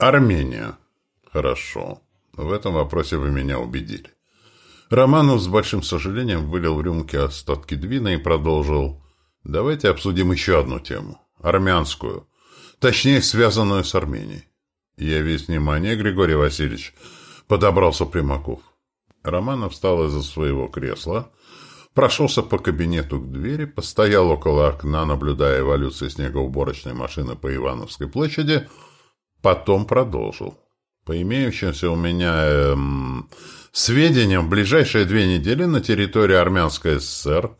Армения. Хорошо. В этом вопросе вы меня убедили. Романов с большим сожалением вылил в рюмки остатки двина и продолжил. Давайте обсудим еще одну тему. Армянскую. Точнее, связанную с Арменией. Я весь внимание, Григорий Васильевич. Подобрался Примаков. Романов встал из-за своего кресла, прошелся по кабинету к двери, постоял около окна, наблюдая эволюцию снегоуборочной машины по Ивановской площади, Потом продолжил. По имеющимся у меня эм, сведениям, в ближайшие две недели на территории Армянской ССР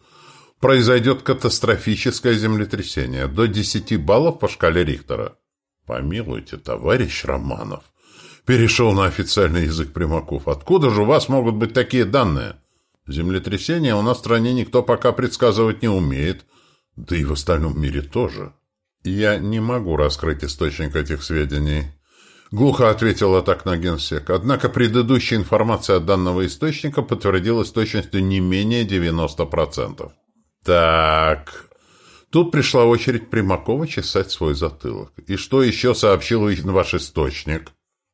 произойдет катастрофическое землетрясение до 10 баллов по шкале Рихтера. Помилуйте, товарищ Романов. Перешел на официальный язык Примаков. Откуда же у вас могут быть такие данные? Землетрясения у нас в стране никто пока предсказывать не умеет. Да и в остальном мире тоже. «Я не могу раскрыть источник этих сведений», — глухо ответила так на генсек. Однако предыдущая информация от данного источника подтвердилась точностью не менее 90%. «Так...» Тут пришла очередь Примакова чесать свой затылок. «И что еще сообщил ваш источник?»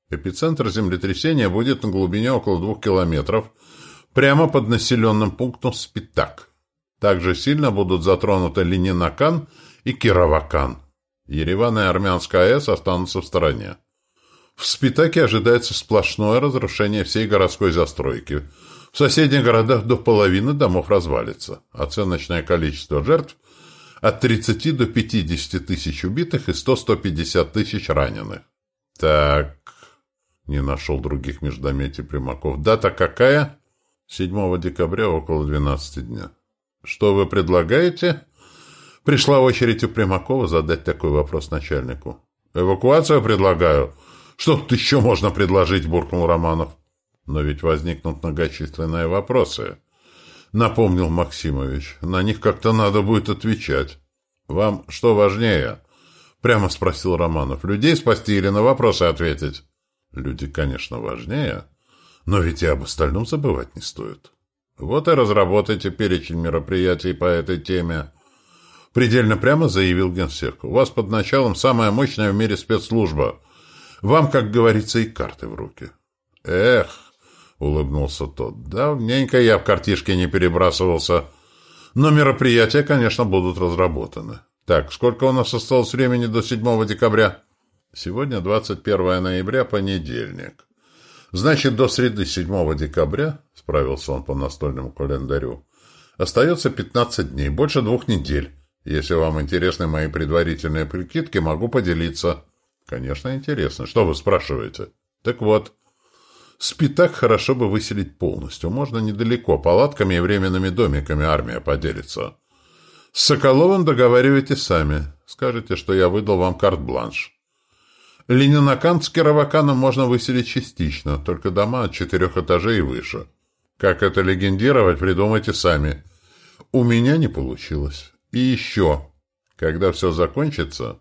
Эпицентр землетрясения будет на глубине около двух километров, прямо под населенным пунктом Спитак. Также сильно будут затронуты Ленинакан и Кировакан. Ереван и Армянская АЭС останутся в стороне. В Спитаке ожидается сплошное разрушение всей городской застройки. В соседних городах до половины домов развалится. Оценочное количество жертв от 30 до 50 тысяч убитых и 100-150 тысяч раненых. Так, не нашел других междометий Примаков. Дата какая? 7 декабря около 12 дня. Что вы предлагаете? Пришла очередь у Примакова задать такой вопрос начальнику. «Эвакуацию предлагаю». «Что тут еще можно предложить?» – буркнул Романов. «Но ведь возникнут многочисленные вопросы», – напомнил Максимович. «На них как-то надо будет отвечать». «Вам что важнее?» – прямо спросил Романов. «Людей спасти или на вопросы ответить?» «Люди, конечно, важнее, но ведь и об остальном забывать не стоит». «Вот и разработайте перечень мероприятий по этой теме», Предельно прямо заявил генсек. У вас под началом самая мощная в мире спецслужба. Вам, как говорится, и карты в руки. Эх, улыбнулся тот. Давненько я в картишке не перебрасывался. Но мероприятия, конечно, будут разработаны. Так, сколько у нас осталось времени до 7 декабря? Сегодня 21 ноября, понедельник. Значит, до среды 7 декабря, справился он по настольному календарю, остается 15 дней, больше двух недель. Если вам интересны мои предварительные прикидки, могу поделиться. Конечно, интересно. Что вы спрашиваете? Так вот, Спитак хорошо бы выселить полностью. Можно недалеко. Палатками и временными домиками армия поделится. С Соколовым договаривайтесь сами. Скажете, что я выдал вам карт-бланш. Ленинакан с Кироваканом можно выселить частично, только дома от четырех этажей и выше. Как это легендировать, придумайте сами. У меня не получилось. И еще, когда все закончится,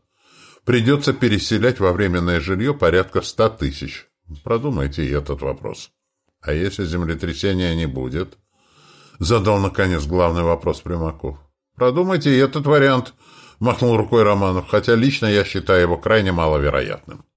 придется переселять во временное жилье порядка ста тысяч. Продумайте этот вопрос. А если землетрясения не будет? Задал, наконец, главный вопрос Примаков. Продумайте этот вариант, махнул рукой Романов, хотя лично я считаю его крайне маловероятным.